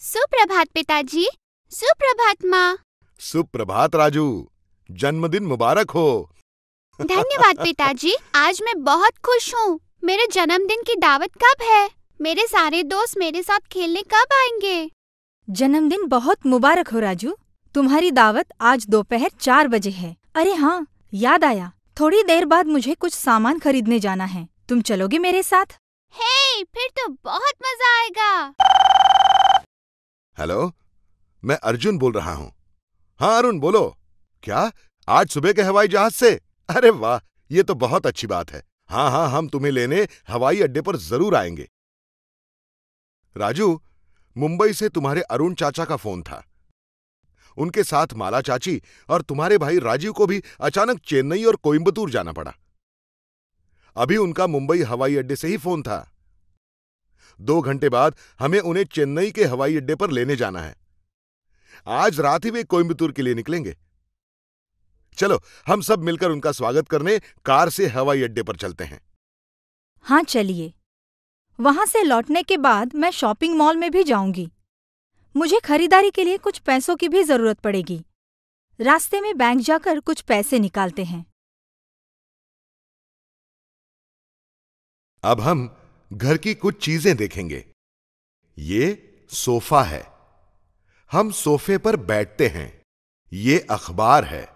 सुप्रभात पिताजी सुप्रभात माँ। सुप्रभात राजू जन्मदिन मुबारक हो। धन्यवाद पिताजी आज मैं बहुत खुश हूँ। मेरे जन्मदिन की दावत कब है? मेरे सारे दोस्त मेरे साथ खेलने कब आएँगे? जन्मदिन बहुत मुबारक हो राजू। तुम्हारी दावत आज दोपहर चार बजे है। अरे हाँ याद आया। थोड़ी देर बाद मुझे कुछ सामान खरीदने जाना है। तुम चलोगे मेरे साथ? हे फिर तो बहुत मज़ा आएगा। हेलो मैं अर्जुन बोल रहा हूँ। हाँ अरुण, बोलो। क्या? आज सुबह के हवाई जहाज़ से? अरे वाह, ये तो बहुत अच्छी बात है। हाँ हाँ हम तुम्हें लेने हवाई अड्डे पर ज़रूर आएँगे। राजू, मुंबई से तुम्हारे अरुण चाचा का फ़ोन था। उनके साथ माला चाची और तुम्हारे भाई राजीव को भी अचानक चेन्नई और कोयम्बतूर जाना पड़ा। अभी उनका मुंबई हवाई अड्डे से ही फ़ोन था। दो घंटे बाद हमें उन्हें चेन्नई के हवाई अड्डे पर लेने जाना है। आज रात ही वे कोयम्बतूर के लिए निकलेंगे। चलो हम सब मिलकर उनका स्वागत करने कार से हवाई अड्डे पर चलते हैं। हाँ चलिए। वहाँ से लौटने के बाद मैं शॉपिंग मॉल में भी जाऊँगी। मुझे खरीदारी के लिए कुछ पैसों की भी ज़रूरत पड़ेगी। रास्ते में बैंक जाकर कुछ पैसे निकालते हैं। अब हम घर की कुछ चीज़ें देखेंगे। ये सोफा है। हम सोफे पर बैठते हैं। ये अखबार है।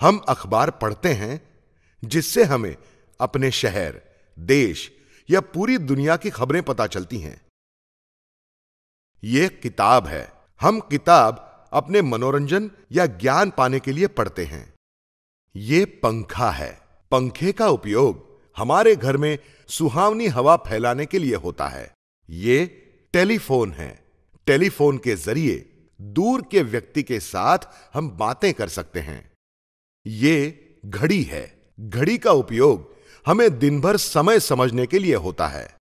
हम अखबार पढ़ते हैं, जिससे हमें अपने शहर, देश या पूरी दुनिया की खबरें पता चलती हैं। ये किताब है। हम किताब अपने मनोरंजन या ज्ञान पाने के लिए पढ़ते हैं। ये पंखा है। पंखे का उपयोग हमारे घर में सुहावनी हवा फैलाने के लिए होता है। ये टेलीफोन है। टेलीफोन के ज़रिए दूर के व्यक्ति के साथ हम बातें कर सकते हैं। ये घड़ी है। घड़ी का उपयोग हमें दिन भर समय समझने के लिए होता है।